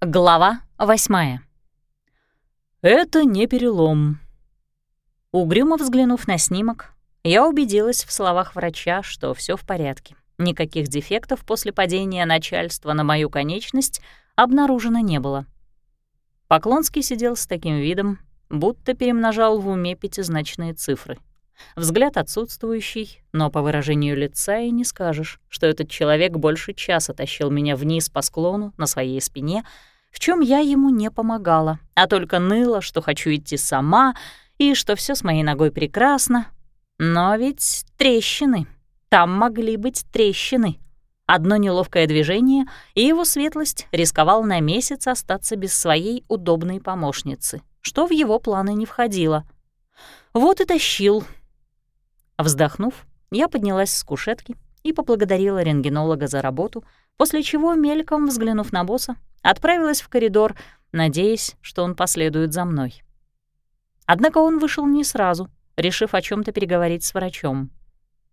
Глава восьмая. «Это не перелом». Угрюмо взглянув на снимок, я убедилась в словах врача, что все в порядке. Никаких дефектов после падения начальства на мою конечность обнаружено не было. Поклонский сидел с таким видом, будто перемножал в уме пятизначные цифры. Взгляд отсутствующий, но по выражению лица и не скажешь, что этот человек больше часа тащил меня вниз по склону на своей спине, в чем я ему не помогала, а только ныла, что хочу идти сама и что все с моей ногой прекрасно. Но ведь трещины. Там могли быть трещины. Одно неловкое движение, и его светлость рисковал на месяц остаться без своей удобной помощницы, что в его планы не входило. Вот и тащил Вздохнув, я поднялась с кушетки и поблагодарила рентгенолога за работу, после чего, мельком взглянув на босса, отправилась в коридор, надеясь, что он последует за мной. Однако он вышел не сразу, решив о чем то переговорить с врачом.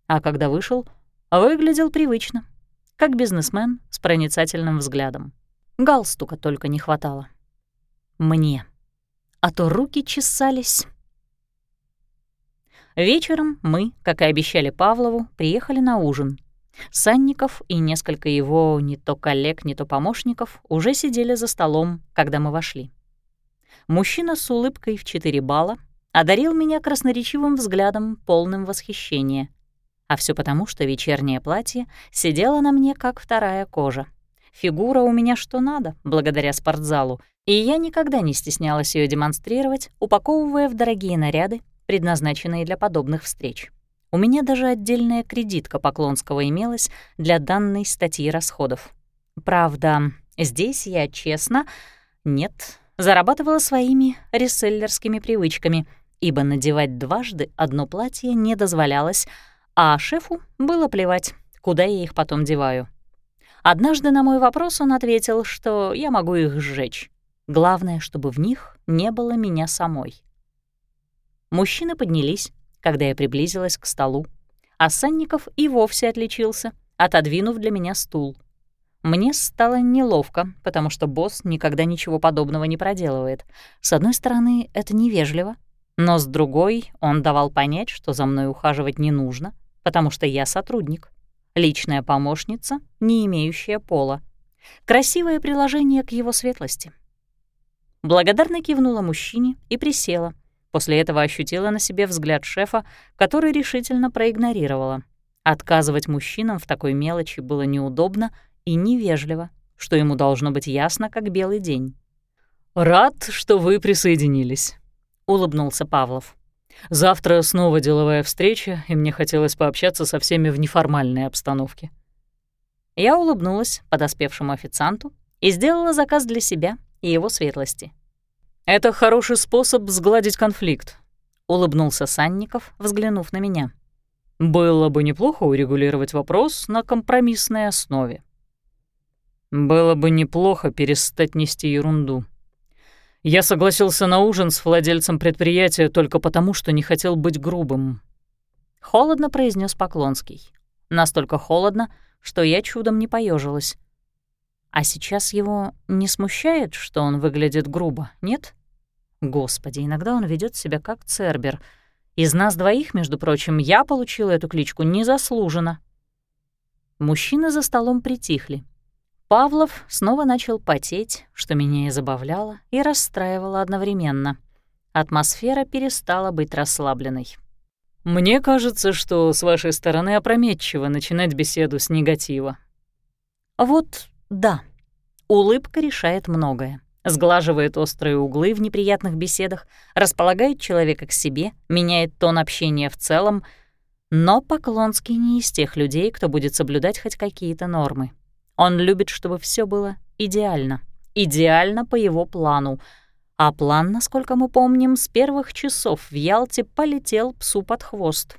А когда вышел, выглядел привычно, как бизнесмен с проницательным взглядом. Галстука только не хватало. Мне. А то руки чесались Вечером мы, как и обещали Павлову, приехали на ужин. Санников и несколько его не то коллег, не то помощников уже сидели за столом, когда мы вошли. Мужчина с улыбкой в 4 балла одарил меня красноречивым взглядом, полным восхищения. А все потому, что вечернее платье сидело на мне, как вторая кожа. Фигура у меня что надо, благодаря спортзалу, и я никогда не стеснялась ее демонстрировать, упаковывая в дорогие наряды предназначенные для подобных встреч. У меня даже отдельная кредитка Поклонского имелась для данной статьи расходов. Правда, здесь я честно, нет, зарабатывала своими реселлерскими привычками, ибо надевать дважды одно платье не дозволялось, а шефу было плевать, куда я их потом деваю. Однажды на мой вопрос он ответил, что я могу их сжечь. Главное, чтобы в них не было меня самой. Мужчины поднялись, когда я приблизилась к столу, а Санников и вовсе отличился, отодвинув для меня стул. Мне стало неловко, потому что босс никогда ничего подобного не проделывает. С одной стороны, это невежливо, но с другой он давал понять, что за мной ухаживать не нужно, потому что я сотрудник, личная помощница, не имеющая пола. Красивое приложение к его светлости. Благодарно кивнула мужчине и присела — После этого ощутила на себе взгляд шефа, который решительно проигнорировала. Отказывать мужчинам в такой мелочи было неудобно и невежливо, что ему должно быть ясно, как белый день. «Рад, что вы присоединились», — улыбнулся Павлов. «Завтра снова деловая встреча, и мне хотелось пообщаться со всеми в неформальной обстановке». Я улыбнулась подоспевшему официанту и сделала заказ для себя и его светлости. «Это хороший способ сгладить конфликт», — улыбнулся Санников, взглянув на меня. «Было бы неплохо урегулировать вопрос на компромиссной основе». «Было бы неплохо перестать нести ерунду», я согласился на ужин с владельцем предприятия только потому, что не хотел быть грубым. Холодно произнес Поклонский. Настолько холодно, что я чудом не поежилась. А сейчас его не смущает, что он выглядит грубо, нет? Господи, иногда он ведет себя как Цербер. Из нас двоих, между прочим, я получила эту кличку незаслуженно. Мужчины за столом притихли. Павлов снова начал потеть, что меня и забавляло, и расстраивало одновременно. Атмосфера перестала быть расслабленной. «Мне кажется, что с вашей стороны опрометчиво начинать беседу с негатива». «Вот да, улыбка решает многое. Сглаживает острые углы в неприятных беседах, располагает человека к себе, меняет тон общения в целом. Но Поклонский не из тех людей, кто будет соблюдать хоть какие-то нормы. Он любит, чтобы все было идеально. Идеально по его плану. А план, насколько мы помним, с первых часов в Ялте полетел псу под хвост.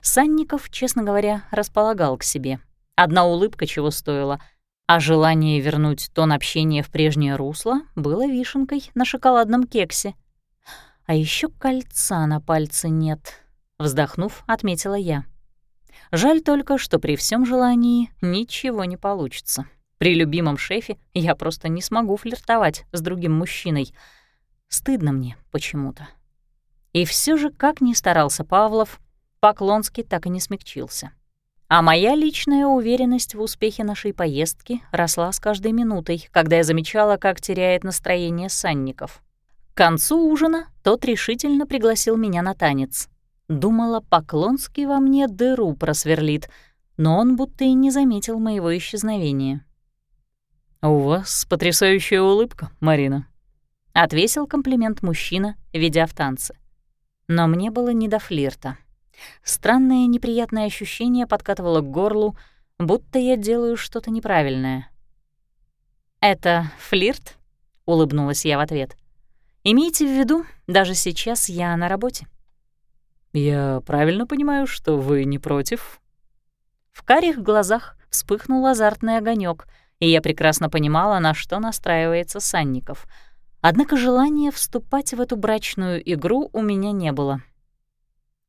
Санников, честно говоря, располагал к себе. Одна улыбка чего стоила — а желание вернуть тон общения в прежнее русло было вишенкой на шоколадном кексе. А еще кольца на пальце нет, вздохнув, отметила я. Жаль только, что при всем желании ничего не получится. При любимом шефе я просто не смогу флиртовать с другим мужчиной. Стыдно мне почему-то. И все же, как ни старался Павлов, Поклонский так и не смягчился. А моя личная уверенность в успехе нашей поездки росла с каждой минутой, когда я замечала, как теряет настроение Санников. К концу ужина тот решительно пригласил меня на танец. Думала, Поклонский во мне дыру просверлит, но он будто и не заметил моего исчезновения. «У вас потрясающая улыбка, Марина», — отвесил комплимент мужчина, ведя в танцы. Но мне было не до флирта. Странное неприятное ощущение подкатывало к горлу, будто я делаю что-то неправильное. «Это флирт?» — улыбнулась я в ответ. «Имейте в виду, даже сейчас я на работе». «Я правильно понимаю, что вы не против?» В карих глазах вспыхнул азартный огонек, и я прекрасно понимала, на что настраивается Санников. Однако желания вступать в эту брачную игру у меня не было.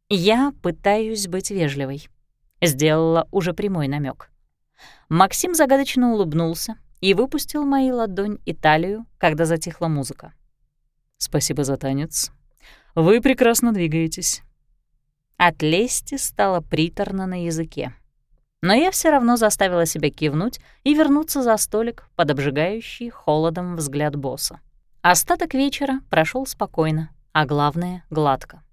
«Я пытаюсь быть вежливой», — сделала уже прямой намек. Максим загадочно улыбнулся и выпустил мои ладонь и талию, когда затихла музыка. «Спасибо за танец. Вы прекрасно двигаетесь». От лести стало приторно на языке. Но я все равно заставила себя кивнуть и вернуться за столик под обжигающий холодом взгляд босса. Остаток вечера прошел спокойно, а главное — гладко.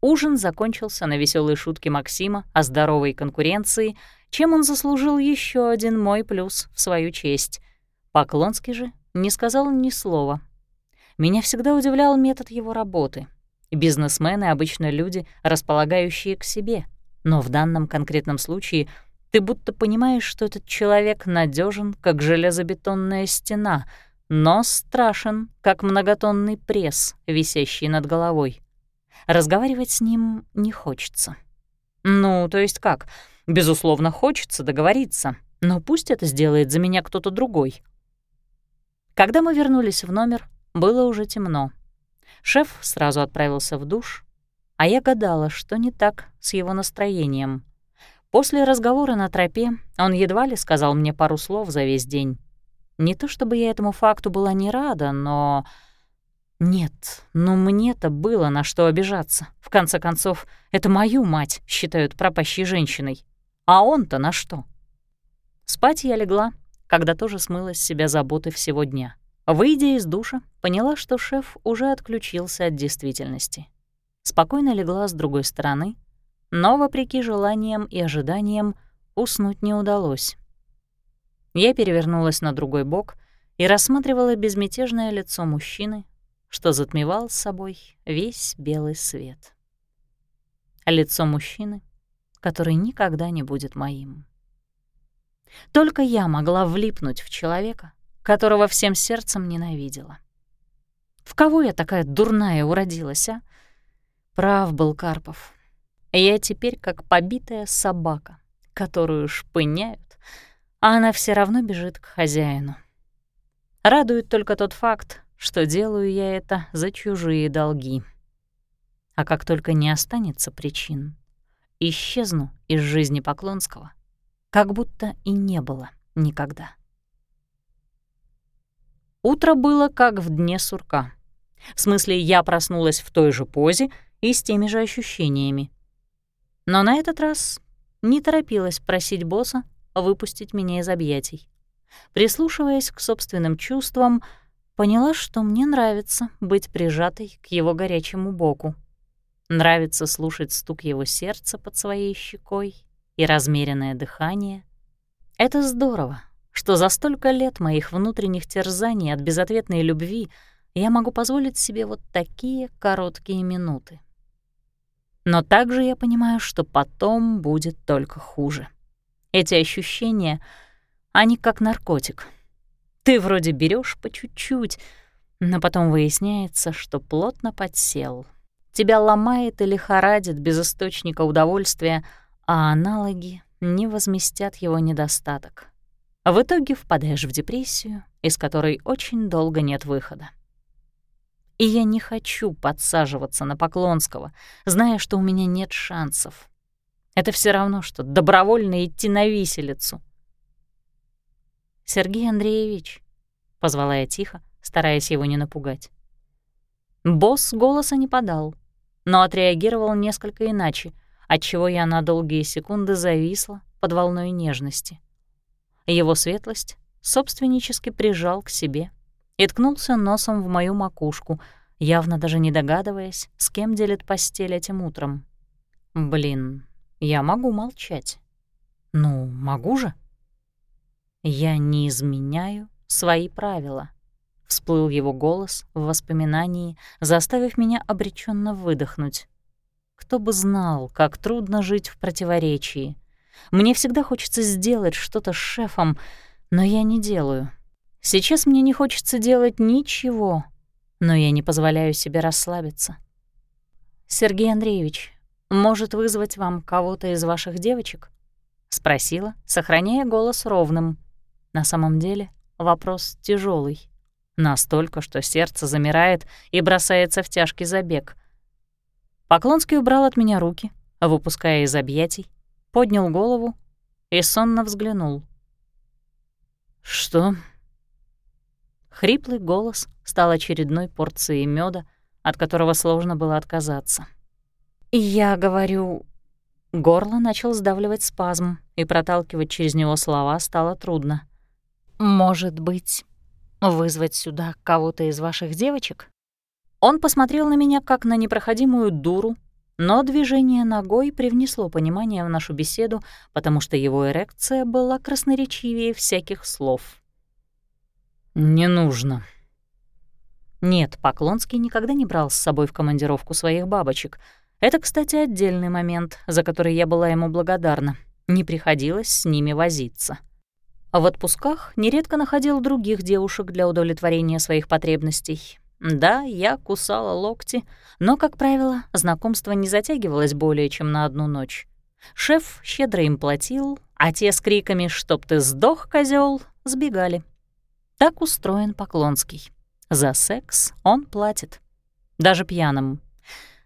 Ужин закончился на веселой шутке Максима о здоровой конкуренции, чем он заслужил еще один мой плюс в свою честь. Поклонский же не сказал ни слова. Меня всегда удивлял метод его работы. Бизнесмены — обычно люди, располагающие к себе. Но в данном конкретном случае ты будто понимаешь, что этот человек надежен, как железобетонная стена, но страшен, как многотонный пресс, висящий над головой. Разговаривать с ним не хочется. Ну, то есть как? Безусловно, хочется договориться, но пусть это сделает за меня кто-то другой. Когда мы вернулись в номер, было уже темно. Шеф сразу отправился в душ, а я гадала, что не так с его настроением. После разговора на тропе он едва ли сказал мне пару слов за весь день. Не то чтобы я этому факту была не рада, но нет, но мне-то было на что обижаться. В конце концов, это мою мать считают пропащей женщиной. А он-то на что? Спать я легла, когда тоже смыла с себя заботы всего дня. Выйдя из душа, поняла, что шеф уже отключился от действительности. Спокойно легла с другой стороны, но, вопреки желаниям и ожиданиям, уснуть не удалось. Я перевернулась на другой бок и рассматривала безмятежное лицо мужчины, что затмевал с собой весь белый свет. Лицо мужчины, который никогда не будет моим. Только я могла влипнуть в человека, которого всем сердцем ненавидела. В кого я такая дурная уродилась, а? Прав был Карпов. Я теперь как побитая собака, которую шпыняют, а она все равно бежит к хозяину. Радует только тот факт, что делаю я это за чужие долги. А как только не останется причин, исчезну из жизни Поклонского, как будто и не было никогда. Утро было как в дне сурка. В смысле, я проснулась в той же позе и с теми же ощущениями. Но на этот раз не торопилась просить босса выпустить меня из объятий. Прислушиваясь к собственным чувствам, Поняла, что мне нравится быть прижатой к его горячему боку. Нравится слушать стук его сердца под своей щекой и размеренное дыхание. Это здорово, что за столько лет моих внутренних терзаний от безответной любви я могу позволить себе вот такие короткие минуты. Но также я понимаю, что потом будет только хуже. Эти ощущения, они как наркотик — ты вроде берешь по чуть-чуть, но потом выясняется, что плотно подсел. Тебя ломает или лихорадит без источника удовольствия, а аналоги не возместят его недостаток. В итоге впадаешь в депрессию, из которой очень долго нет выхода. И я не хочу подсаживаться на Поклонского, зная, что у меня нет шансов. Это все равно, что добровольно идти на виселицу — «Сергей Андреевич», — позвала я тихо, стараясь его не напугать. Босс голоса не подал, но отреагировал несколько иначе, отчего я на долгие секунды зависла под волной нежности. Его светлость собственнически прижал к себе и ткнулся носом в мою макушку, явно даже не догадываясь, с кем делит постель этим утром. Блин, я могу молчать. Ну, могу же. Я не изменяю свои правила. Всплыл его голос в воспоминании, заставив меня обреченно выдохнуть. Кто бы знал, как трудно жить в противоречии. Мне всегда хочется сделать что-то с шефом, но я не делаю. Сейчас мне не хочется делать ничего, но я не позволяю себе расслабиться. «Сергей Андреевич, может вызвать вам кого-то из ваших девочек?» — спросила, сохраняя голос ровным. На самом деле вопрос тяжелый, Настолько, что сердце замирает и бросается в тяжкий забег. Поклонский убрал от меня руки, выпуская из объятий, поднял голову и сонно взглянул. «Что?» Хриплый голос стал очередной порцией меда, от которого сложно было отказаться. Я говорю... Горло начал сдавливать спазм, и проталкивать через него слова стало трудно. «Может быть, вызвать сюда кого-то из ваших девочек?» Он посмотрел на меня как на непроходимую дуру, но движение ногой привнесло понимание в нашу беседу, потому что его эрекция была красноречивее всяких слов. «Не нужно». Нет, Поклонский никогда не брал с собой в командировку своих бабочек — это, кстати, отдельный момент, за который я была ему благодарна. Не приходилось с ними возиться. А в отпусках нередко находил других девушек для удовлетворения своих потребностей. Да, я кусала локти, но, как правило, знакомство не затягивалось более чем на одну ночь. Шеф щедро им платил, а те с криками «Чтоб ты сдох, козел!» сбегали. Так устроен Поклонский. За секс он платит. Даже пьяным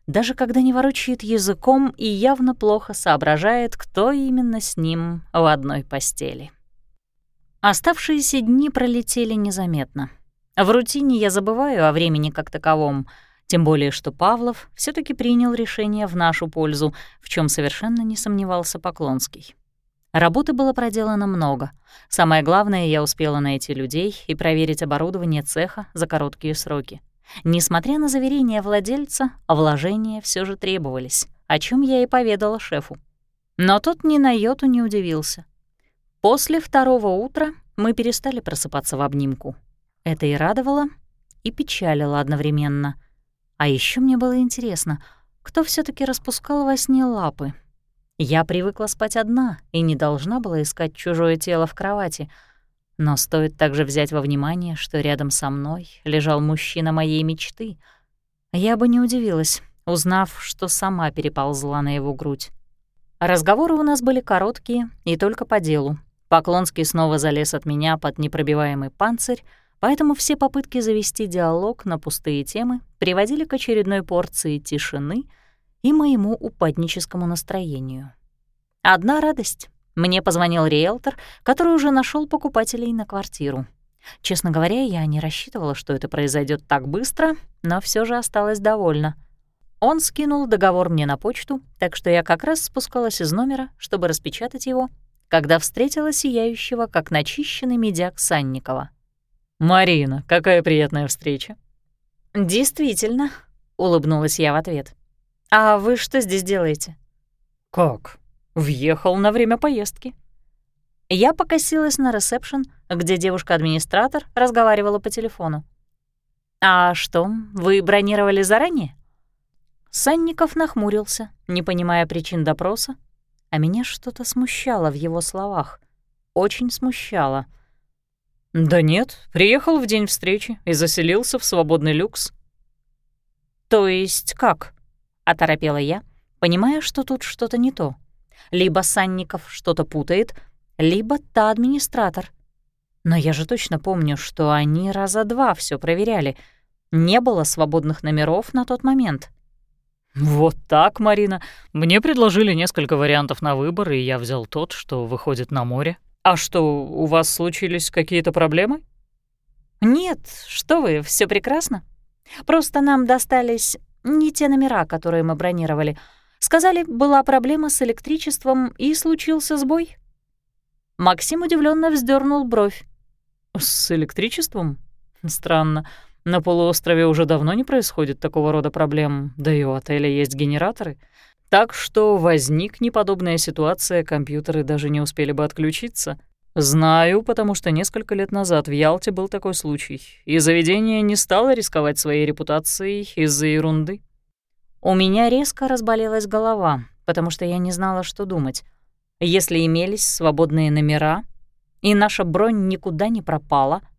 даже когда не ворочает языком и явно плохо соображает, кто именно с ним в одной постели. Оставшиеся дни пролетели незаметно. В рутине я забываю о времени как таковом, тем более что Павлов все таки принял решение в нашу пользу, в чем совершенно не сомневался Поклонский. Работы было проделано много. Самое главное, я успела найти людей и проверить оборудование цеха за короткие сроки. Несмотря на заверения владельца, вложения все же требовались, о чем я и поведала шефу. Но тот ни на йоту не удивился. После второго утра мы перестали просыпаться в обнимку. Это и радовало, и печалило одновременно. А еще мне было интересно, кто все таки распускал во сне лапы. Я привыкла спать одна и не должна была искать чужое тело в кровати — но стоит также взять во внимание, что рядом со мной лежал мужчина моей мечты. Я бы не удивилась, узнав, что сама переползла на его грудь. Разговоры у нас были короткие и только по делу. Поклонский снова залез от меня под непробиваемый панцирь, поэтому все попытки завести диалог на пустые темы приводили к очередной порции тишины и моему упадническому настроению. Одна радость мне позвонил риэлтор, который уже нашел покупателей на квартиру. Честно говоря, я не рассчитывала, что это произойдет так быстро, но все же осталась довольна. Он скинул договор мне на почту, так что я как раз спускалась из номера, чтобы распечатать его, когда встретила сияющего, как начищенный медяк Санникова. «Марина, какая приятная встреча!» «Действительно», — улыбнулась я в ответ. «А вы что здесь делаете?» «Как? Въехал на время поездки. Я покосилась на ресепшн, где девушка-администратор разговаривала по телефону. «А что, вы бронировали заранее?» Санников нахмурился, не понимая причин допроса, а меня что-то смущало в его словах. Очень смущало. «Да нет, приехал в день встречи и заселился в свободный люкс». «То есть как?» — оторопела я, понимая, что тут что-то не то. Либо Санников что-то путает, либо та администратор. Но я же точно помню, что они раза два все проверяли. Не было свободных номеров на тот момент. «Вот так, Марина. Мне предложили несколько вариантов на выбор, и я взял тот, что выходит на море», «А что, у вас случились какие-то проблемы?» «Нет, что вы, все прекрасно. Просто нам достались не те номера, которые мы бронировали. Сказали, была проблема с электричеством и случился сбой». Максим удивленно вздернул бровь. «С электричеством? Странно. На полуострове уже давно не происходит такого рода проблем, да и у отеля есть генераторы. Так что возникне подобная ситуация, компьютеры даже не успели бы отключиться. Знаю, потому что несколько лет назад в Ялте был такой случай, и заведение не стало рисковать своей репутацией из-за ерунды. У меня резко разболелась голова, потому что я не знала, что думать. Если имелись свободные номера, и наша бронь никуда не пропала —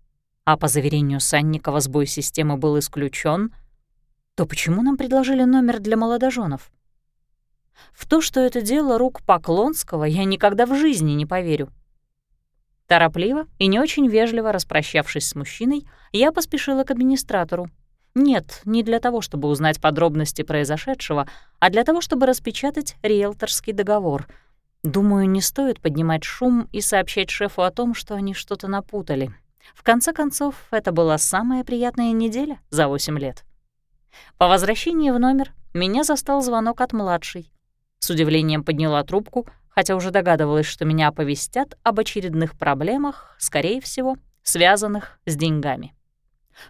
а по заверению Санникова сбой системы был исключен, то почему нам предложили номер для молодоженов? В то, что это дело рук Поклонского, я никогда в жизни не поверю. Торопливо и не очень вежливо распрощавшись с мужчиной, я поспешила к администратору. Нет, не для того, чтобы узнать подробности произошедшего, а для того, чтобы распечатать риэлторский договор. Думаю, не стоит поднимать шум и сообщать шефу о том, что они что-то напутали. В конце концов, это была самая приятная неделя за 8 лет. По возвращении в номер меня застал звонок от младшей. С удивлением подняла трубку, хотя уже догадывалась, что меня оповестят об очередных проблемах, скорее всего, связанных с деньгами.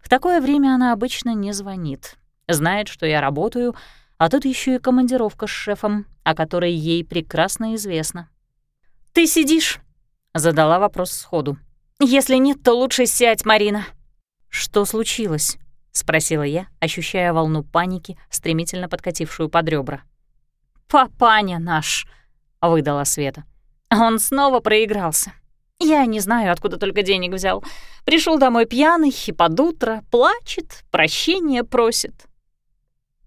В такое время она обычно не звонит. Знает, что я работаю, а тут еще и командировка с шефом, о которой ей прекрасно известно. «Ты сидишь?» — задала вопрос сходу. Если нет, то лучше сядь, Марина». «Что случилось?» — спросила я, ощущая волну паники, стремительно подкатившую под ребра. «Папаня наш», — выдала Света. «Он снова проигрался. Я не знаю, откуда только денег взял. Пришел домой пьяный и под утро плачет, прощения просит».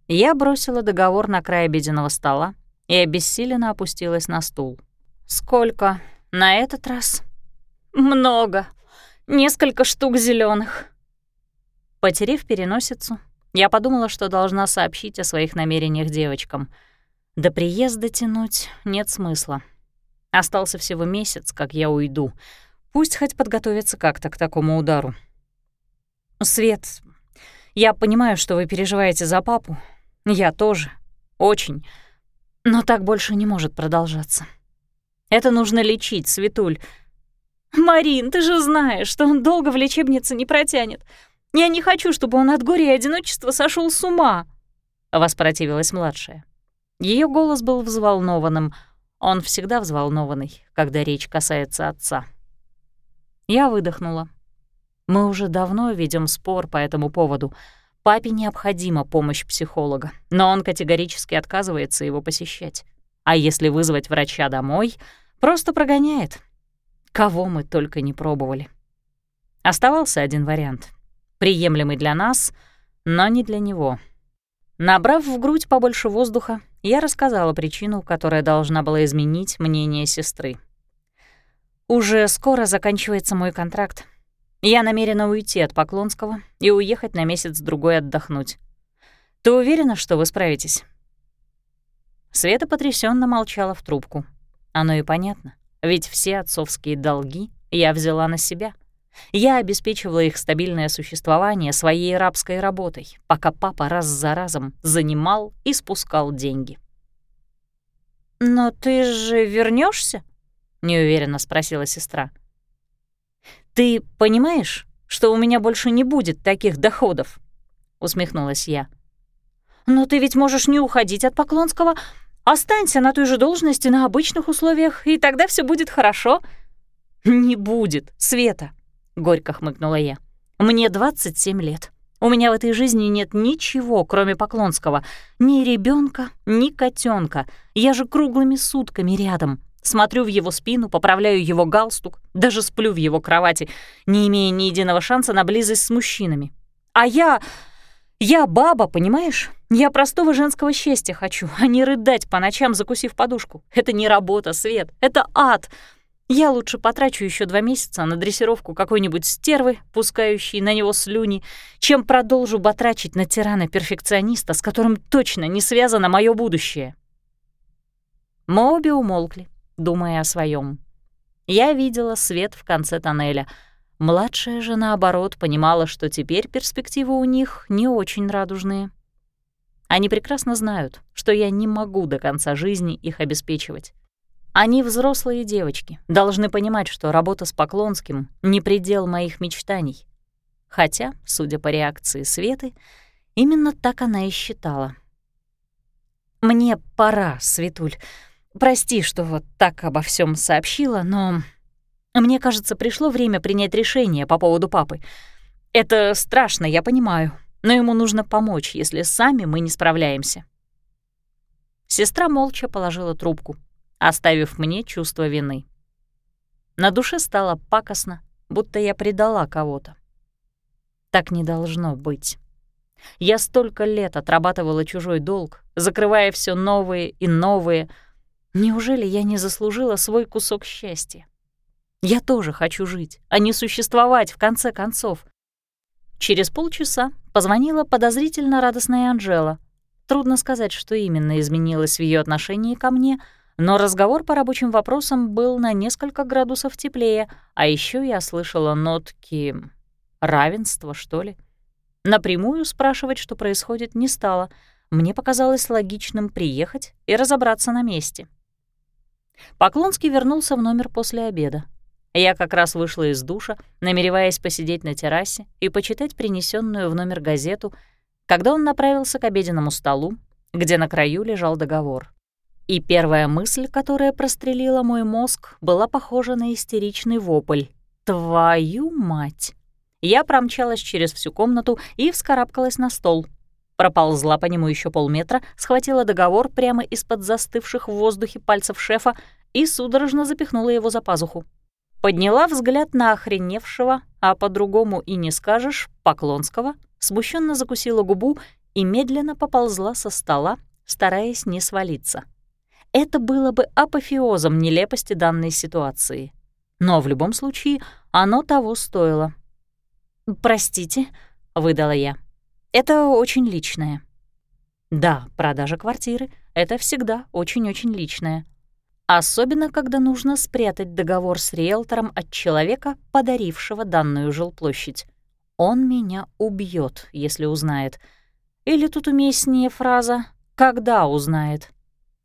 Я бросила договор на край обеденного стола и обессиленно опустилась на стул. «Сколько на этот раз?» «Много. Несколько штук зеленых. Потерев переносицу, я подумала, что должна сообщить о своих намерениях девочкам. До приезда тянуть нет смысла. Остался всего месяц, как я уйду. Пусть хоть подготовятся как-то к такому удару. «Свет, я понимаю, что вы переживаете за папу. Я тоже. Очень. Но так больше не может продолжаться. Это нужно лечить, Светуль. «Марин, ты же знаешь, что он долго в лечебнице не протянет. Я не хочу, чтобы он от горя и одиночества сошел с ума», — воспротивилась младшая. Ее голос был взволнованным. Он всегда взволнованный, когда речь касается отца. Я выдохнула. Мы уже давно ведем спор по этому поводу. Папе необходима помощь психолога, но он категорически отказывается его посещать. А если вызвать врача домой, просто прогоняет, Кого мы только не пробовали. Оставался один вариант. Приемлемый для нас, но не для него. Набрав в грудь побольше воздуха, я рассказала причину, которая должна была изменить мнение сестры. «Уже скоро заканчивается мой контракт. Я намерена уйти от Поклонского и уехать на месяц-другой отдохнуть. Ты уверена, что вы справитесь?» Света потрясенно молчала в трубку. Оно и понятно. Ведь все отцовские долги я взяла на себя. Я обеспечивала их стабильное существование своей рабской работой, пока папа раз за разом занимал и спускал деньги. «Но ты же вернешься? неуверенно спросила сестра. «Ты понимаешь, что у меня больше не будет таких доходов?» — усмехнулась я. «Но ты ведь можешь не уходить от Поклонского, Останься на той же должности на обычных условиях, и тогда все будет хорошо». «Не будет, Света», — горько хмыкнула я. «Мне 27 лет. У меня в этой жизни нет ничего, кроме Поклонского. Ни ребенка, ни котенка. Я же круглыми сутками рядом. Смотрю в его спину, поправляю его галстук, даже сплю в его кровати, не имея ни единого шанса на близость с мужчинами. А я... я баба, понимаешь? Я простого женского счастья хочу, а не рыдать по ночам, закусив подушку. Это не работа, Свет, это ад. Я лучше потрачу еще два месяца на дрессировку какой-нибудь стервы, пускающей на него слюни, чем продолжу батрачить на тирана-перфекциониста, с которым точно не связано мое будущее. Мы обе умолкли, думая о своем. Я видела свет в конце тоннеля. Младшая же, наоборот, понимала, что теперь перспективы у них не очень радужные. Они прекрасно знают, что я не могу до конца жизни их обеспечивать. Они взрослые девочки, должны понимать, что работа с Поклонским — не предел моих мечтаний. Хотя, судя по реакции Светы, именно так она и считала. «Мне пора, Светуль. Прости, что вот так обо всем сообщила, но мне кажется, пришло время принять решение по поводу папы. Это страшно, я понимаю, но ему нужно помочь, если сами мы не справляемся». Сестра молча положила трубку, оставив мне чувство вины. На душе стало пакостно, будто я предала кого-то. Так не должно быть. Я столько лет отрабатывала чужой долг, закрывая все новые и новые. Неужели я не заслужила свой кусок счастья? Я тоже хочу жить, а не существовать в конце концов. Через полчаса позвонила подозрительно радостная Анжела. Трудно сказать, что именно изменилось в ее отношении ко мне, но разговор по рабочим вопросам был на несколько градусов теплее, а еще я слышала нотки равенства, что ли. Напрямую спрашивать, что происходит, не стала. Мне показалось логичным приехать и разобраться на месте. Поклонский вернулся в номер после обеда. Я как раз вышла из душа, намереваясь посидеть на террасе и почитать принесенную в номер газету, когда он направился к обеденному столу, где на краю лежал договор. И первая мысль, которая прострелила мой мозг, была похожа на истеричный вопль. «Твою мать!» Я промчалась через всю комнату и вскарабкалась на стол. Проползла по нему еще полметра, схватила договор прямо из-под застывших в воздухе пальцев шефа и судорожно запихнула его за пазуху. Подняла взгляд на охреневшего, а по-другому и не скажешь, Поклонского, смущенно закусила губу и медленно поползла со стола, стараясь не свалиться. Это было бы апофеозом нелепости данной ситуации. Но в любом случае оно того стоило. «Простите», — выдала я. «Это очень личное». Да, продажа квартиры — это всегда очень-очень личное. Особенно, когда нужно спрятать договор с риэлтором от человека, подарившего данную жилплощадь. Он меня убьет, если узнает. Или тут уместнее фраза «когда узнает».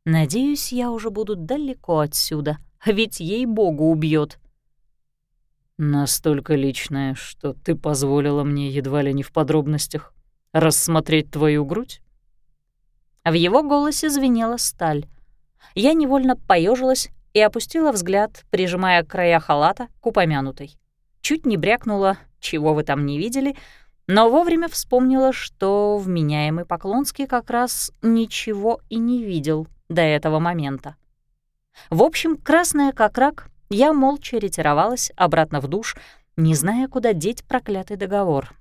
Надеюсь, я уже буду далеко отсюда, ведь ей-богу убьет. Настолько личное, что ты позволила мне едва ли не в подробностях рассмотреть твою грудь? В его голосе звенела сталь. Я невольно поежилась и опустила взгляд, прижимая края халата к упомянутой. Чуть не брякнула, чего вы там не видели, но вовремя вспомнила, что вменяемый Поклонский как раз ничего и не видел до этого момента. В общем, красная как рак, я молча ретировалась обратно в душ, не зная, куда деть проклятый договор.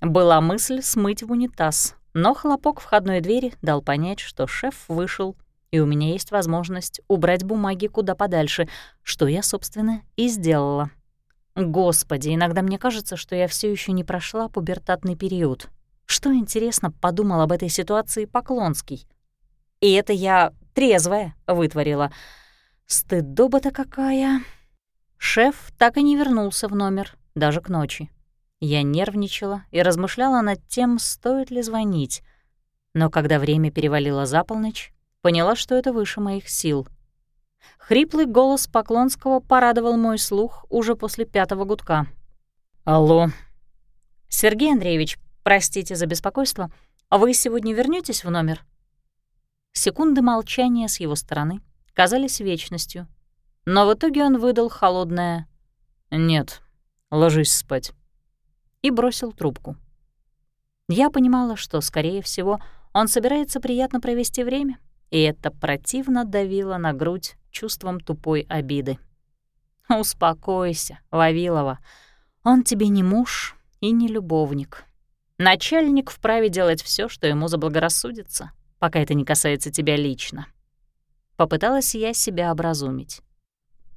Была мысль смыть в унитаз, но хлопок входной двери дал понять, что шеф вышел, и у меня есть возможность убрать бумаги куда подальше, что я, собственно, и сделала. Господи, иногда мне кажется, что я все еще не прошла пубертатный период. Что, интересно, подумал об этой ситуации Поклонский? И это я трезвая вытворила — Стыдоба-то какая. Шеф так и не вернулся в номер, даже к ночи. Я нервничала и размышляла над тем, стоит ли звонить. Но когда время перевалило за полночь, поняла, что это выше моих сил. Хриплый голос Поклонского порадовал мой слух уже после пятого гудка. «Алло». «Сергей Андреевич, простите за беспокойство, вы сегодня вернетесь в номер?» Секунды молчания с его стороны — казались вечностью. Но в итоге он выдал холодное «Нет, ложись спать» и бросил трубку. Я понимала, что, скорее всего, он собирается приятно провести время, и это противно давило на грудь чувством тупой обиды. «Успокойся, Вавилова, он тебе не муж и не любовник. Начальник вправе делать все, что ему заблагорассудится, пока это не касается тебя лично». Попыталась я себя образумить.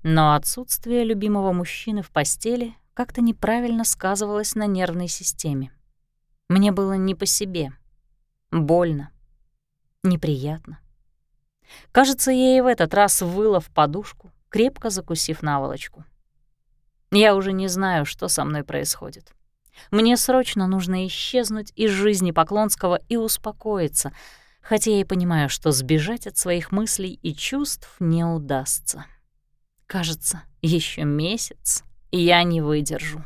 Но отсутствие любимого мужчины в постели как-то неправильно сказывалось на нервной системе. Мне было не по себе. Больно. Неприятно. Кажется, и в этот раз выла в подушку, крепко закусив наволочку. Я уже не знаю, что со мной происходит. Мне срочно нужно исчезнуть из жизни Поклонского и успокоиться, хотя я и понимаю, что сбежать от своих мыслей и чувств не удастся. Кажется, еще месяц, я не выдержу.